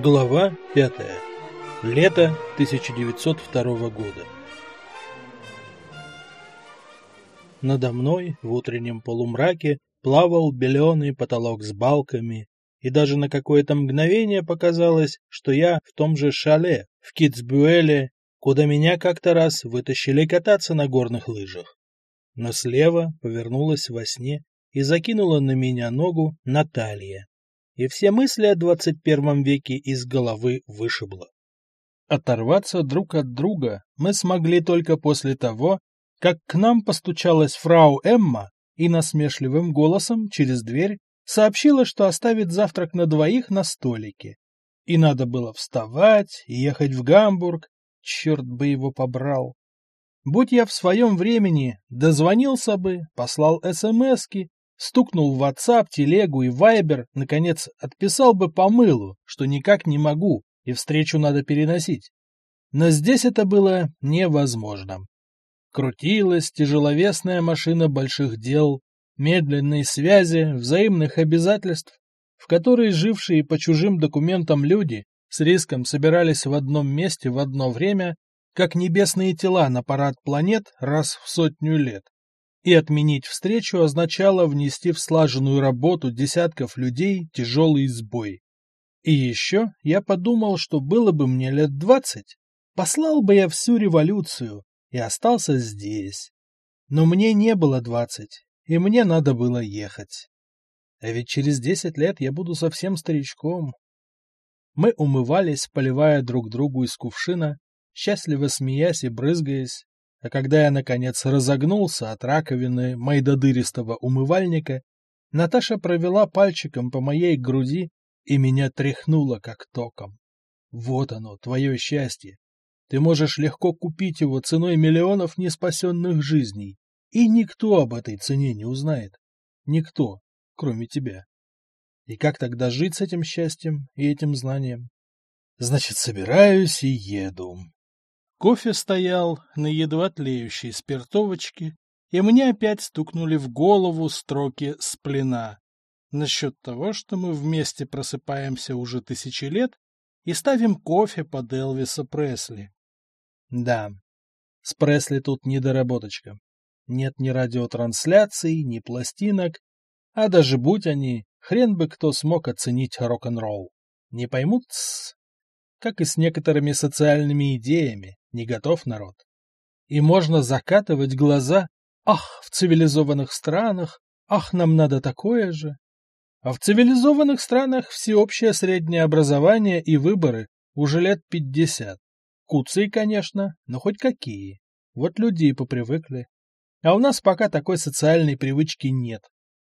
Глава 5. Лето 1902 года. Надо мной в утреннем полумраке плавал беленый потолок с балками, и даже на какое-то мгновение показалось, что я в том же шале, в Китсбюэле, куда меня как-то раз вытащили кататься на горных лыжах. Но слева повернулась во сне и закинула на меня ногу Наталья и все мысли о двадцать первом веке из головы вышибло. Оторваться друг от друга мы смогли только после того, как к нам постучалась фрау Эмма и насмешливым голосом через дверь сообщила, что оставит завтрак на двоих на столике. И надо было вставать ехать в Гамбург, черт бы его побрал. Будь я в своем времени, дозвонился бы, послал СМСки, Стукнул в WhatsApp, телегу и Viber, наконец, отписал бы по мылу, что никак не могу и встречу надо переносить. Но здесь это было невозможно. Крутилась тяжеловесная машина больших дел, медленной связи, взаимных обязательств, в которой жившие по чужим документам люди с риском собирались в одном месте в одно время, как небесные тела на парад планет раз в сотню лет и отменить встречу означало внести в слаженную работу десятков людей тяжелый сбой. И еще я подумал, что было бы мне лет двадцать, послал бы я всю революцию и остался здесь. Но мне не было двадцать, и мне надо было ехать. А ведь через десять лет я буду совсем старичком. Мы умывались, поливая друг другу из кувшина, счастливо смеясь и брызгаясь, а когда я, наконец, разогнулся от раковины майдодыристого умывальника, Наташа провела пальчиком по моей груди и меня тряхнула как током. Вот оно, твое счастье. Ты можешь легко купить его ценой миллионов неспасенных жизней, и никто об этой цене не узнает. Никто, кроме тебя. И как тогда жить с этим счастьем и этим знанием? Значит, собираюсь и еду. Кофе стоял на едва тлеющей спиртовочке, и мне опять стукнули в голову строки с насчет того, что мы вместе просыпаемся уже тысячи лет и ставим кофе под Элвиса Пресли. Да, с Пресли тут недоработочка. Нет ни радиотрансляций, ни пластинок, а даже будь они, хрен бы кто смог оценить рок-н-ролл. Не поймут как и с некоторыми социальными идеями, не готов народ. И можно закатывать глаза, ах, в цивилизованных странах, ах, нам надо такое же. А в цивилизованных странах всеобщее среднее образование и выборы уже лет пятьдесят. Куцы, конечно, но хоть какие. Вот люди и попривыкли. А у нас пока такой социальной привычки нет.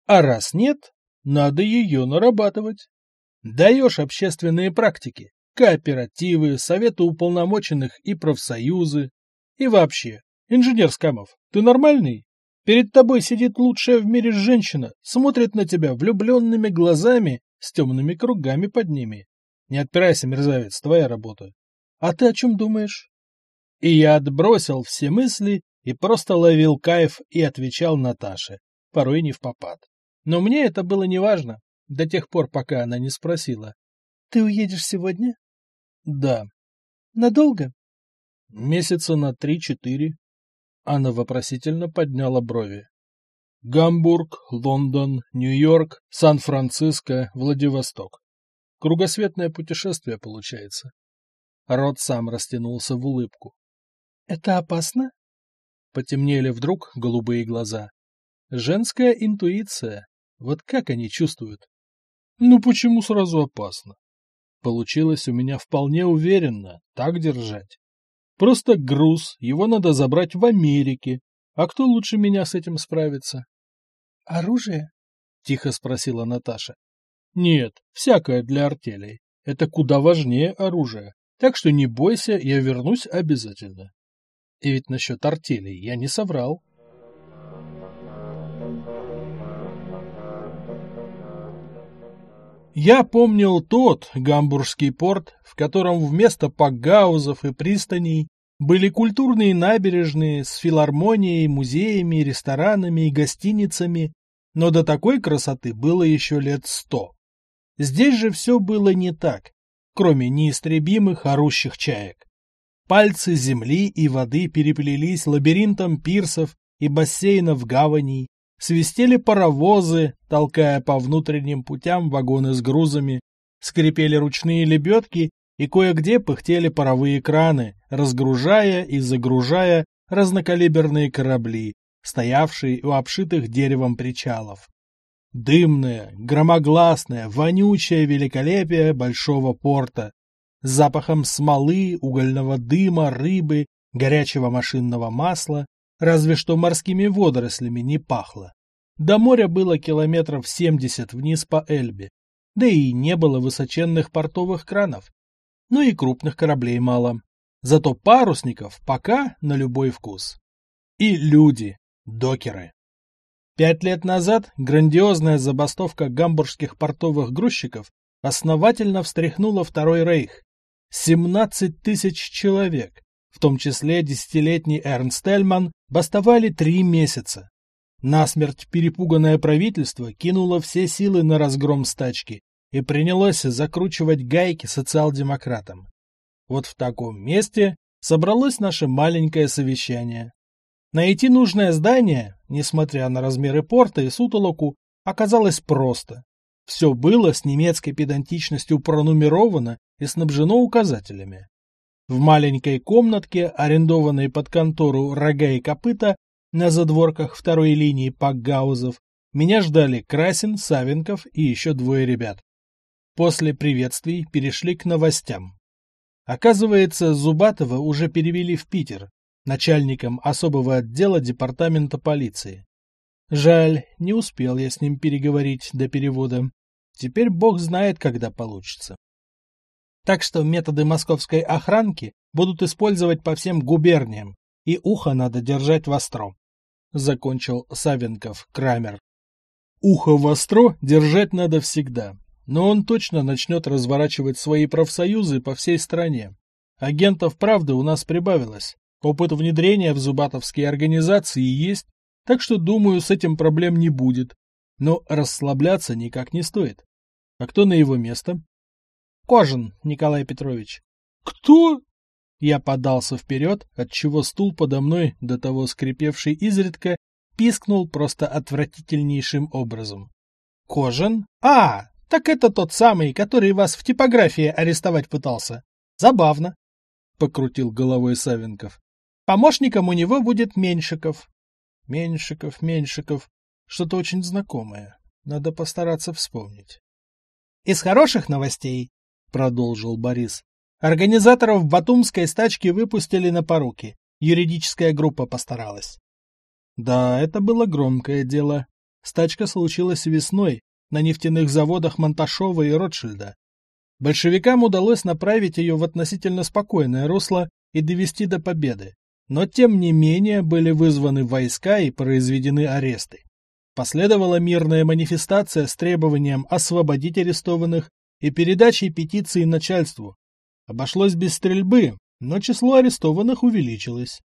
А раз нет, надо ее нарабатывать. Даешь общественные практики, кооперативы, советы уполномоченных и профсоюзы. И вообще, инженер Скамов, ты нормальный? Перед тобой сидит лучшая в мире женщина, смотрит на тебя влюбленными глазами с темными кругами под ними. Не отпирайся, мерзавец, твоя работа. А ты о чем думаешь? И я отбросил все мысли и просто ловил кайф и отвечал Наташе, порой не в попад. Но мне это было неважно, до тех пор, пока она не спросила. — Ты уедешь сегодня? Да. Надолго? Месяца на три-четыре. Анна вопросительно подняла брови. Гамбург, Лондон, Нью-Йорк, Сан-Франциско, Владивосток. Кругосветное путешествие получается. Рот сам растянулся в улыбку. Это опасно? Потемнели вдруг голубые глаза. Женская интуиция. Вот как они чувствуют? Ну почему сразу опасно? Получилось у меня вполне уверенно, так держать. Просто груз, его надо забрать в Америке. А кто лучше меня с этим справится? — Оружие? — тихо спросила Наташа. — Нет, всякое для артелей. Это куда важнее оружия. Так что не бойся, я вернусь обязательно. И ведь насчет артелей я не соврал. Я помнил тот гамбургский порт, в котором вместо пакгаузов и пристаней были культурные набережные с филармонией, музеями, ресторанами и гостиницами, но до такой красоты было еще лет сто. Здесь же все было не так. кроме неистребимых орущих чаек. Пальцы земли и воды переплелись лабиринтом пирсов и бассейнов гаваней, свистели паровозы, толкая по внутренним путям вагоны с грузами, скрипели ручные лебедки и кое-где пыхтели паровые краны, разгружая и загружая разнокалиберные корабли, стоявшие у обшитых деревом причалов. Дымное, громогласное, вонючее великолепие большого порта, с запахом смолы, угольного дыма, рыбы, горячего машинного масла, разве что морскими водорослями не пахло. До моря было километров семьдесят вниз по Эльбе, да и не было высоченных портовых кранов. Ну и крупных кораблей мало. Зато парусников пока на любой вкус. И люди, докеры. Пять лет назад грандиозная забастовка гамбургских портовых грузчиков основательно встряхнула Второй Рейх. 17 тысяч человек, в том числе десятилетний Эрнст Эльман, бастовали три месяца. Насмерть перепуганное правительство кинуло все силы на разгром стачки и принялось закручивать гайки социал-демократам. Вот в таком месте собралось наше маленькое совещание. Найти нужное здание, несмотря на размеры порта и сутолоку, оказалось просто. Все было с немецкой педантичностью пронумеровано и снабжено указателями. В маленькой комнатке, арендованной под контору «Рога и копыта», на задворках второй линии пакгаузов, меня ждали Красин, Савенков и еще двое ребят. После приветствий перешли к новостям. Оказывается, Зубатова уже перевели в Питер, начальником особого отдела департамента полиции. Жаль, не успел я с ним переговорить до перевода. Теперь бог знает, когда получится. Так что методы московской охранки будут использовать по всем губерниям, и ухо надо держать востро. Закончил Савенков Крамер. Ухо востро держать надо всегда, но он точно начнет разворачивать свои профсоюзы по всей стране. Агентов правды у нас прибавилось. Опыт внедрения в зубатовские организации есть, так что, думаю, с этим проблем не будет. Но расслабляться никак не стоит. А кто на его место? Кожин Николай Петрович. Кто? Я подался вперед, отчего стул подо мной, до того скрипевший изредка, пискнул просто отвратительнейшим образом. Кожин? А, так это тот самый, который вас в типографии арестовать пытался. Забавно. Покрутил головой Савенков. Помощником у него будет Меньшиков. Меньшиков, Меньшиков. Что-то очень знакомое. Надо постараться вспомнить. Из хороших новостей — продолжил Борис. «Организаторов Батумской стачки выпустили на поруки. Юридическая группа постаралась». Да, это было громкое дело. Стачка случилась весной на нефтяных заводах Монташова и Ротшильда. Большевикам удалось направить ее в относительно спокойное русло и довести до победы. Но тем не менее были вызваны войска и произведены аресты. Последовала мирная манифестация с требованием освободить арестованных и передачей петиции начальству. Обошлось без стрельбы, но число арестованных увеличилось.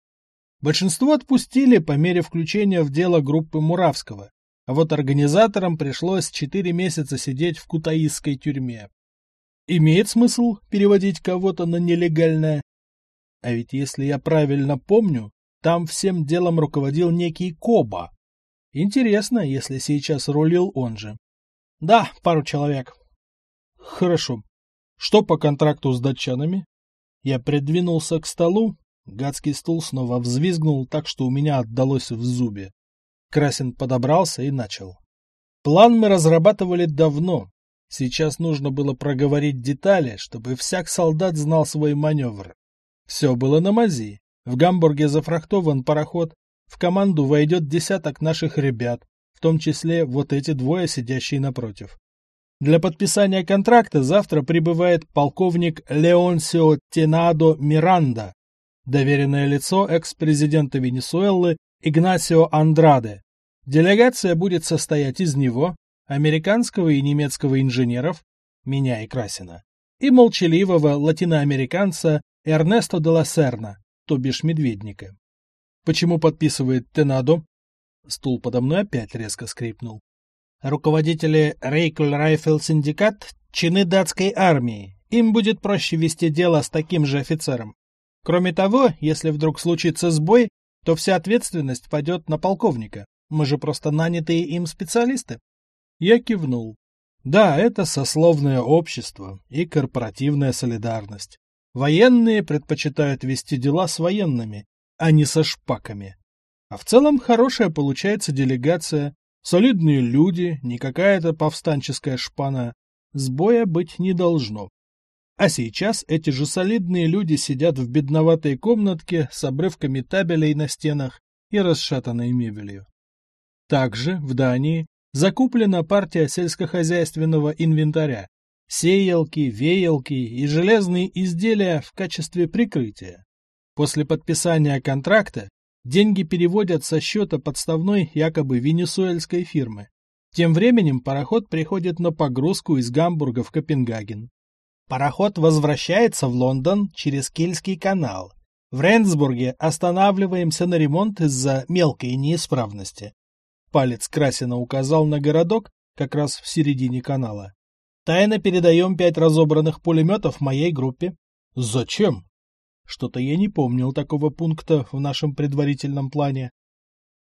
Большинство отпустили по мере включения в дело группы Муравского, а вот организаторам пришлось четыре месяца сидеть в кутаисской тюрьме. Имеет смысл переводить кого-то на нелегальное? А ведь если я правильно помню, там всем делом руководил некий Коба. Интересно, если сейчас рулил он же. Да, пару человек. Хорошо. Что по контракту с датчанами? Я придвинулся к столу. Гадский стул снова взвизгнул так, что у меня отдалось в зубе. Красин подобрался и начал. План мы разрабатывали давно. Сейчас нужно было проговорить детали, чтобы всяк солдат знал свой маневр. Все было на мази. В Гамбурге зафрахтован пароход. В команду войдет десяток наших ребят, в том числе вот эти двое, сидящие напротив. Для подписания контракта завтра прибывает полковник Леонсио Тенадо Миранда, доверенное лицо экс-президента Венесуэлы Игнасио Андраде. Делегация будет состоять из него, американского и немецкого инженеров, меня и Красина, и молчаливого латиноамериканца Эрнесто де ла Серна, то бишь Медведника. Почему подписывает Тенадо? Стул подо мной опять резко скрипнул руководители Rekyl Riffel Syndikat – чины датской армии, Им будет проще вести дело с таким же офицером. Кроме того, если вдруг случится сбой, то вся ответственность пойдет на полковника. Мы же просто нанятые им специалисты. Я кивнул. Да, это сословное общество и корпоративная солидарность. Военные предпочитают вести дела с военными, а не со шпаками. А в целом хорошая получается делегация, солидные люди, не какая-то повстанческая шпана. Сбоя быть не должно. А сейчас эти же солидные люди сидят в бедноватой комнатке с обрывками табелей на стенах и расшатанной мебелью. Также в Дании закуплена партия сельскохозяйственного инвентаря, сеялки, веялки и железные изделия в качестве прикрытия. После подписания контракта деньги переводят со счета подставной якобы венесуэльской фирмы. Тем временем пароход приходит на погрузку из Гамбурга в Копенгаген. Пароход возвращается в Лондон через Кельский канал. В Ренсбурге останавливаемся на ремонт из-за мелкой неисправности. Палец Красина указал на городок, как раз в середине канала. Тайно передаем пять разобранных пулеметов моей группе. Зачем? Что-то я не помнил такого пункта в нашем предварительном плане.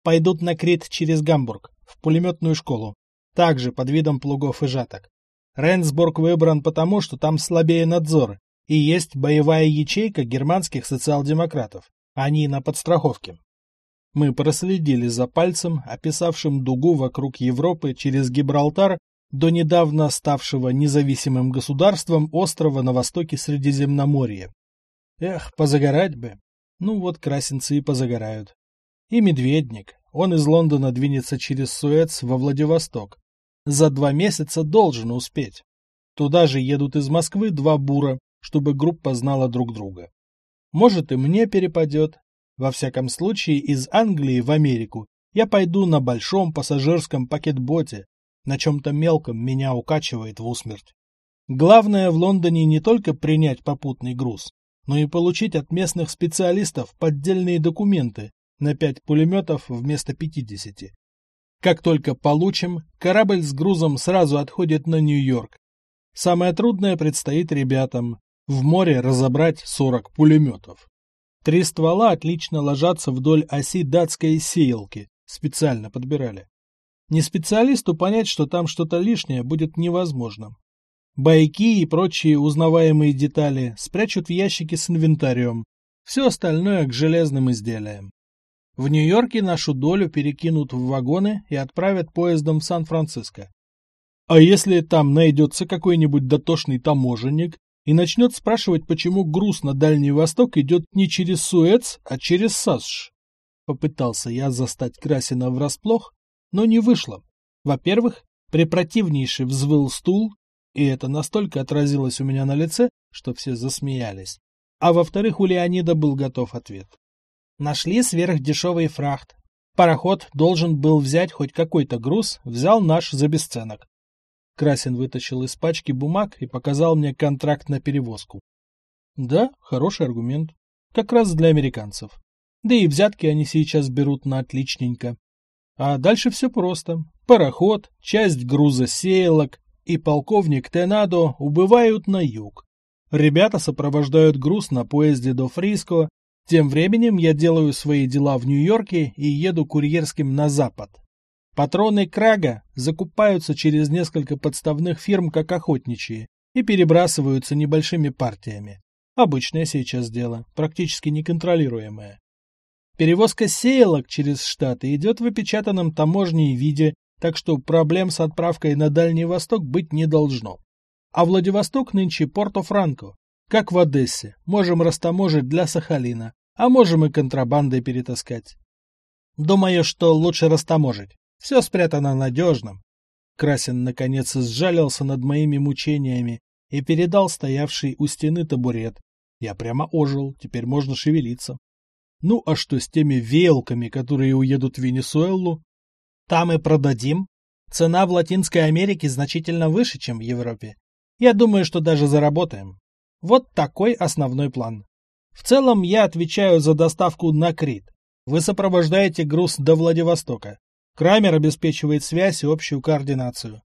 Пойдут на Крит через Гамбург, в пулеметную школу. Также под видом плугов и жаток. Ренсбург выбран потому, что там слабее надзор, и есть боевая ячейка германских социал-демократов. Они на подстраховке. Мы проследили за пальцем, описавшим дугу вокруг Европы через Гибралтар до недавно ставшего независимым государством острова на востоке Средиземноморья. Эх, позагорать бы. Ну вот красинцы и позагорают. И Медведник. Он из Лондона двинется через Суэц во Владивосток, за два месяца должен успеть. Туда же едут из Москвы два бура, чтобы группа знала друг друга. Может и мне перепадет. Во всяком случае, из Англии в Америку я пойду на большом пассажирском пакетботе, на чем-то мелком меня укачивает в усмерть. Главное в Лондоне не только принять попутный груз, но и получить от местных специалистов поддельные документы на пять пулеметов вместо пятидесяти. Как только получим, корабль с грузом сразу отходит на Нью-Йорк. Самое трудное предстоит ребятам – в море разобрать 40 пулеметов. Три ствола отлично ложатся вдоль оси датской сеялки, специально подбирали. Не специалисту понять, что там что-то лишнее, будет невозможно. Байки и прочие узнаваемые детали спрячут в ящике с инвентарем, все остальное к железным изделиям. В Нью-Йорке нашу долю перекинут в вагоны и отправят поездом в Сан-Франциско. А если там найдется какой-нибудь дотошный таможенник и начнет спрашивать, почему груз на Дальний Восток идет не через Суэц, а через САСШ? Попытался я застать Красина врасплох, но не вышло. Во-первых, препротивнейший взвыл стул, и это настолько отразилось у меня на лице, что все засмеялись. А во-вторых, у Леонида был готов ответ. Нашли сверхдешевый фрахт. Пароход должен был взять хоть какой-то груз, взял наш за бесценок. Красин вытащил из пачки бумаг и показал мне контракт на перевозку. Да, хороший аргумент. Как раз для американцев. Да и взятки они сейчас берут на отличненько. А дальше все просто. Пароход, часть груза сеялок и полковник Тенадо убывают на юг. Ребята сопровождают груз на поезде до Фриско тем временем я делаю свои дела в Нью-Йорке и еду курьерским на запад. Патроны Крага закупаются через несколько подставных фирм как охотничьи и перебрасываются небольшими партиями. Обычное сейчас дело, практически неконтролируемое. Перевозка сеялок через Штаты идет в опечатанном таможней виде, так что проблем с отправкой на Дальний Восток быть не должно. А Владивосток нынче Порто-Франко, как в Одессе, можем растаможить для Сахалина, а можем и контрабандой перетаскать. Думаю, что лучше растаможить. Все спрятано надежно. Красин, наконец, сжалился над моими мучениями и передал стоявший у стены табурет. Я прямо ожил, теперь можно шевелиться. Ну, а что с теми веялками, которые уедут в Венесуэлу? Там и продадим. Цена в Латинской Америке значительно выше, чем в Европе. Я думаю, что даже заработаем. Вот такой основной план. В целом я отвечаю за доставку на Крит. Вы сопровождаете груз до Владивостока. Крамер обеспечивает связь и общую координацию.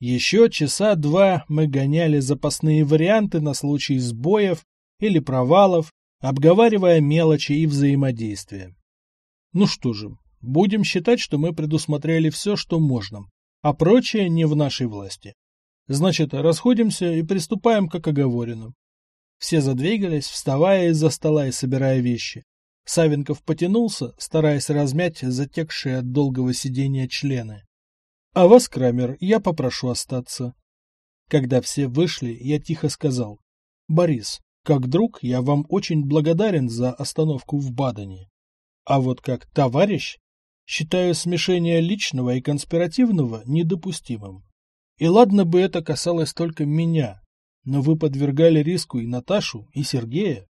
Еще часа два мы гоняли запасные варианты на случай сбоев или провалов, обговаривая мелочи и взаимодействия. Ну что же, будем считать, что мы предусмотрели все, что можно, а прочее не в нашей власти. Значит, расходимся и приступаем, как оговорено. Все задвигались, вставая из-за стола и собирая вещи. Савенков потянулся, стараясь размять затекшие от долгого сидения члены. А вас, Крамер, я попрошу остаться. Когда все вышли, я тихо сказал. Борис, как друг, я вам очень благодарен за остановку в Бадене. А вот как товарищ, считаю смешение личного и конспиративного недопустимым. И ладно бы это касалось только меня, но вы подвергали риску и Наташу, и Сергея.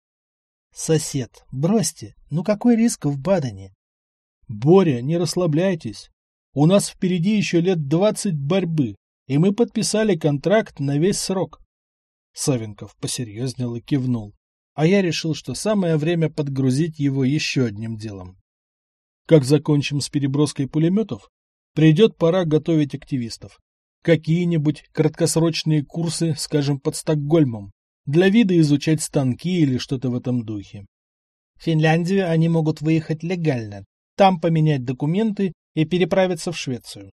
Сосед, бросьте, ну какой риск в Бадене? Боря, не расслабляйтесь. У нас впереди еще лет двадцать борьбы, и мы подписали контракт на весь срок. Савенков посерьезнел и кивнул, а я решил, что самое время подгрузить его еще одним делом. Как закончим с переброской пулеметов, придет пора готовить активистов. Какие-нибудь краткосрочные курсы, скажем, под Стокгольмом, для вида изучать станки или что-то в этом духе. В Финляндию они могут выехать легально, там поменять документы и переправиться в Швецию.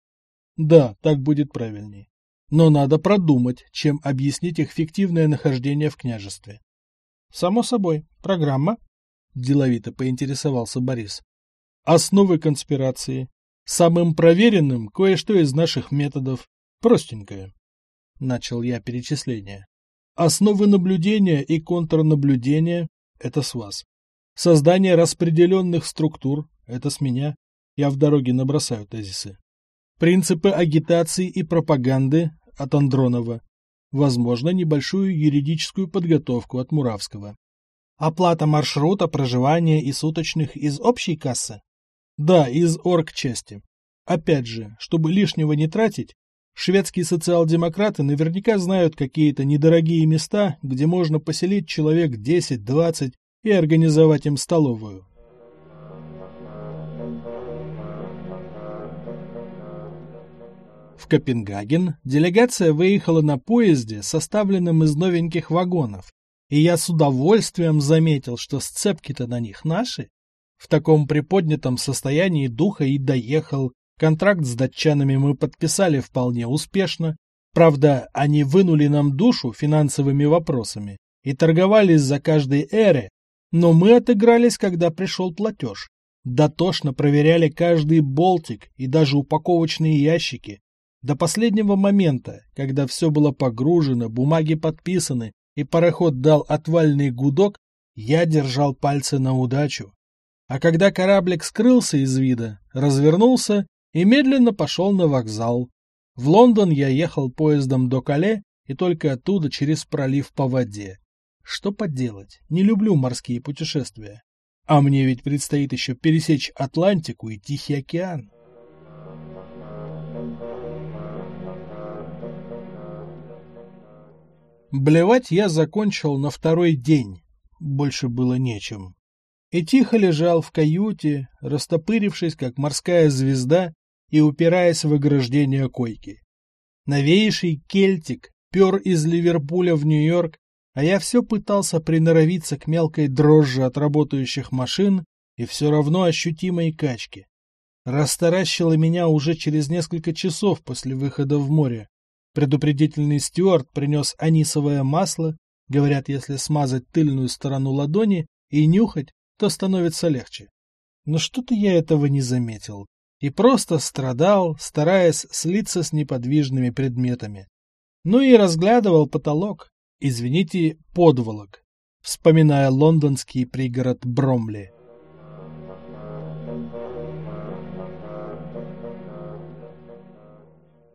Да, так будет правильней. Но надо продумать, чем объяснить их фиктивное нахождение в княжестве. Само собой, программа? Деловито поинтересовался Борис. Основы конспирации. Самым проверенным кое-что из наших методов. Простенькое. Начал я перечисление. Основы наблюдения и контрнаблюдения – это с вас. Создание распределенных структур – это с меня. Я в дороге набросаю тезисы. Принципы агитации и пропаганды от Андронова. Возможно, небольшую юридическую подготовку от Муравского. Оплата маршрута, проживания и суточных из общей кассы? Да, из оргчасти. Опять же, чтобы лишнего не тратить, шведские социал-демократы наверняка знают какие-то недорогие места, где можно поселить человек 10-20 и организовать им столовую. В Копенгаген делегация выехала на поезде, составленном из новеньких вагонов, и я с удовольствием заметил, что сцепки-то на них наши. В таком приподнятом состоянии духа и доехал. Контракт с датчанами мы подписали вполне успешно. Правда, они вынули нам душу финансовыми вопросами и торговались за каждой эры, но мы отыгрались, когда пришел платеж. Дотошно проверяли каждый болтик и даже упаковочные ящики, до последнего момента, когда все было погружено, бумаги подписаны и пароход дал отвальный гудок, я держал пальцы на удачу. А когда кораблик скрылся из вида, развернулся и медленно пошел на вокзал. В Лондон я ехал поездом до Кале и только оттуда через пролив по воде. Что поделать, не люблю морские путешествия. А мне ведь предстоит еще пересечь Атлантику и Тихий океан. Блевать я закончил на второй день. Больше было нечем. И тихо лежал в каюте, растопырившись, как морская звезда, и упираясь в ограждение койки. Новейший кельтик пер из Ливерпуля в Нью-Йорк, а я все пытался приноровиться к мелкой дрожжи от работающих машин и все равно ощутимой качке. Растаращило меня уже через несколько часов после выхода в море. Предупредительный стюард принес анисовое масло, говорят, если смазать тыльную сторону ладони и нюхать, то становится легче. Но что-то я этого не заметил и просто страдал, стараясь слиться с неподвижными предметами. Ну и разглядывал потолок, извините, подволок, вспоминая лондонский пригород Бромли.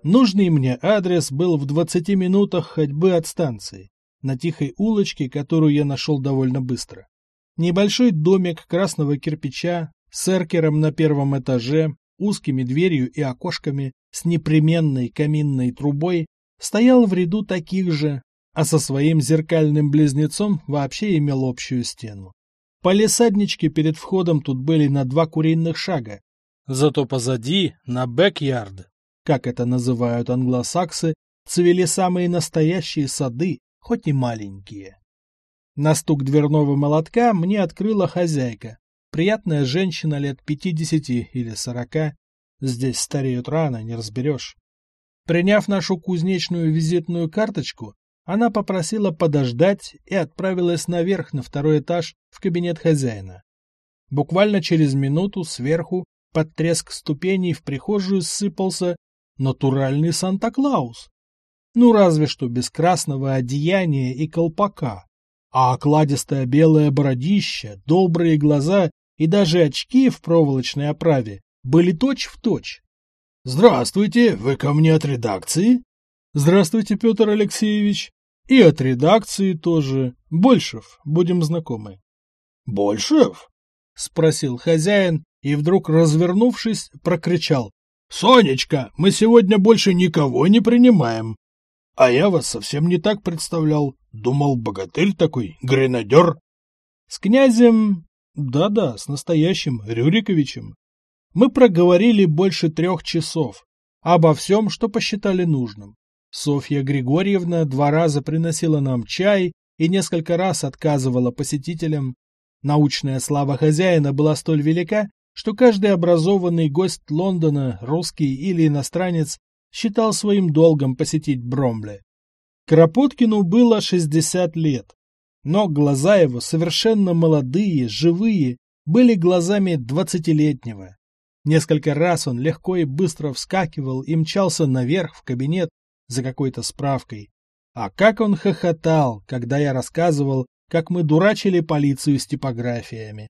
Нужный мне адрес был в 20 минутах ходьбы от станции, на тихой улочке, которую я нашел довольно быстро. Небольшой домик красного кирпича с эркером на первом этаже, узкими дверью и окошками, с непременной каминной трубой, стоял в ряду таких же, а со своим зеркальным близнецом вообще имел общую стену. Полисаднички перед входом тут были на два куриных шага, зато позади, на бэк-ярд, как это называют англосаксы, цвели самые настоящие сады, хоть и маленькие. На стук дверного молотка мне открыла хозяйка, приятная женщина лет пятидесяти или сорока. Здесь стареют рано, не разберешь. Приняв нашу кузнечную визитную карточку, она попросила подождать и отправилась наверх на второй этаж в кабинет хозяина. Буквально через минуту сверху под треск ступеней в прихожую сыпался натуральный Санта-Клаус. Ну, разве что без красного одеяния и колпака. А окладистое белое бородище, добрые глаза и даже очки в проволочной оправе были точь-в-точь. «Здравствуйте, вы ко мне от редакции?» «Здравствуйте, Петр Алексеевич. И от редакции тоже. Большев, будем знакомы». «Большев?» — спросил хозяин и вдруг, развернувшись, прокричал. «Сонечка, мы сегодня больше никого не принимаем. А я вас совсем не так представлял. Думал, богатырь такой, гренадер». «С князем...» «Да-да, с настоящим Рюриковичем». Мы проговорили больше трех часов. Обо всем, что посчитали нужным. Софья Григорьевна два раза приносила нам чай и несколько раз отказывала посетителям. Научная слава хозяина была столь велика, что каждый образованный гость Лондона, русский или иностранец, считал своим долгом посетить Бромле. Кропоткину было 60 лет, но глаза его, совершенно молодые, живые, были глазами двадцатилетнего. Несколько раз он легко и быстро вскакивал и мчался наверх в кабинет за какой-то справкой. А как он хохотал, когда я рассказывал, как мы дурачили полицию с типографиями.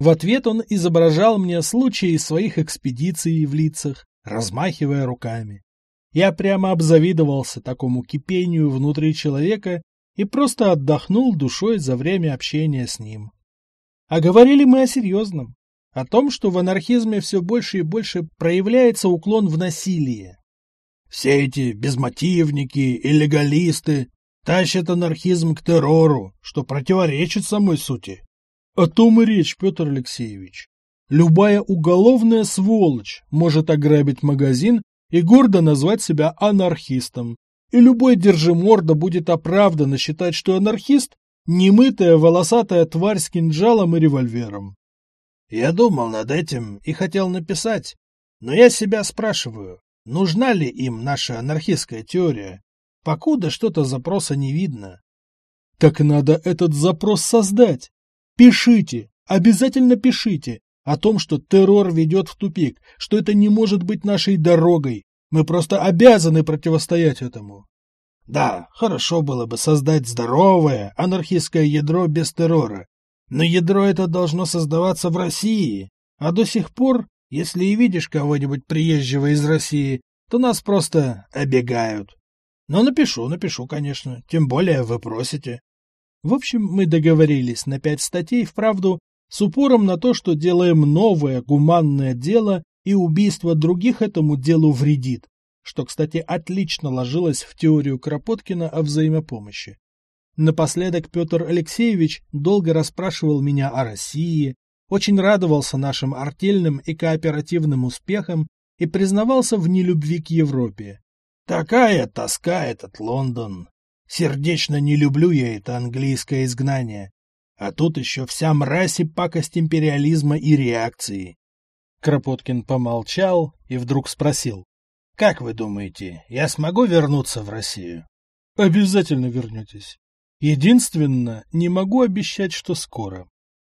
В ответ он изображал мне случаи своих экспедиций в лицах, размахивая руками. Я прямо обзавидовался такому кипению внутри человека и просто отдохнул душой за время общения с ним. А говорили мы о серьезном, о том, что в анархизме все больше и больше проявляется уклон в насилие. Все эти безмотивники и легалисты тащат анархизм к террору, что противоречит самой сути. О том и речь, Петр Алексеевич. Любая уголовная сволочь может ограбить магазин и гордо назвать себя анархистом. И любой держиморда будет оправданно считать, что анархист – немытая волосатая тварь с кинжалом и револьвером. Я думал над этим и хотел написать, но я себя спрашиваю, нужна ли им наша анархистская теория? Покуда что-то запроса не видно. Так надо этот запрос создать. Пишите, обязательно пишите о том, что террор ведет в тупик, что это не может быть нашей дорогой. Мы просто обязаны противостоять этому. Да, хорошо было бы создать здоровое анархистское ядро без террора. Но ядро это должно создаваться в России. А до сих пор, если и видишь кого-нибудь приезжего из России, то нас просто обегают. Но напишу, напишу, конечно, тем более вы просите. В общем, мы договорились на пять статей вправду с упором на то, что делаем новое гуманное дело и убийство других этому делу вредит, что, кстати, отлично ложилось в теорию Кропоткина о взаимопомощи. Напоследок Петр Алексеевич долго расспрашивал меня о России, очень радовался нашим артельным и кооперативным успехам и признавался в нелюбви к Европе. «Такая тоска этот Лондон! Сердечно не люблю я это английское изгнание. А тут еще вся мразь и пакость империализма и реакции. Кропоткин помолчал и вдруг спросил. «Как вы думаете, я смогу вернуться в Россию?» «Обязательно вернетесь. Единственно, не могу обещать, что скоро».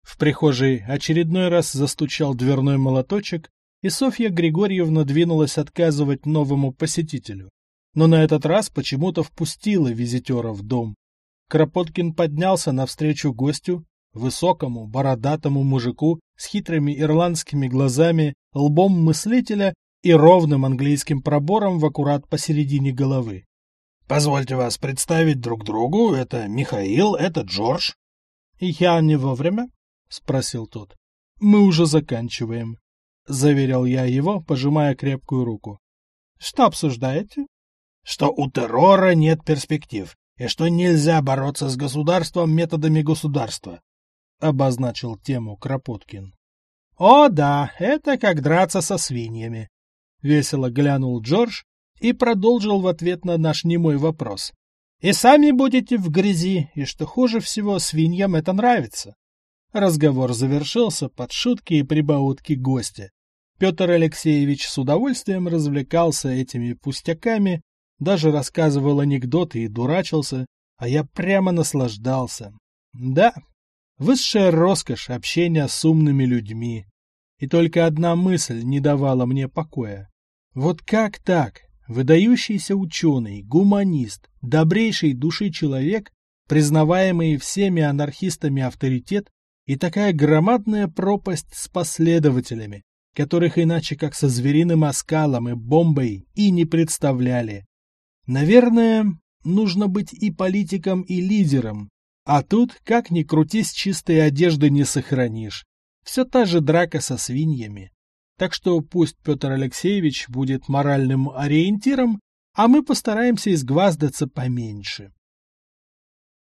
В прихожей очередной раз застучал дверной молоточек, и Софья Григорьевна двинулась отказывать новому посетителю но на этот раз почему-то впустила визитера в дом. Кропоткин поднялся навстречу гостю, высокому, бородатому мужику с хитрыми ирландскими глазами, лбом мыслителя и ровным английским пробором в аккурат посередине головы. «Позвольте вас представить друг другу, это Михаил, это Джордж». «Я не вовремя?» — спросил тот. «Мы уже заканчиваем», — заверил я его, пожимая крепкую руку. «Что обсуждаете?» что у террора нет перспектив и что нельзя бороться с государством методами государства, — обозначил тему Кропоткин. — О да, это как драться со свиньями. — весело глянул Джордж и продолжил в ответ на наш немой вопрос. «И сами будете в грязи, и что хуже всего, свиньям это нравится». Разговор завершился под шутки и прибаутки гостя. Петр Алексеевич с удовольствием развлекался этими пустяками, даже рассказывал анекдоты и дурачился, а я прямо наслаждался. Да, высшая роскошь общения с умными людьми. И только одна мысль не давала мне покоя. Вот как так? Выдающийся ученый, гуманист, добрейший души человек, признаваемый всеми анархистами авторитет и такая громадная пропасть с последователями, которых иначе как со звериным оскалом и бомбой и не представляли. Наверное, нужно быть и политиком, и лидером, а тут, как ни крутись, чистой одежды не сохранишь. Все та же драка со свиньями. Так что пусть Петр Алексеевич будет моральным ориентиром, а мы постараемся изгваздаться поменьше.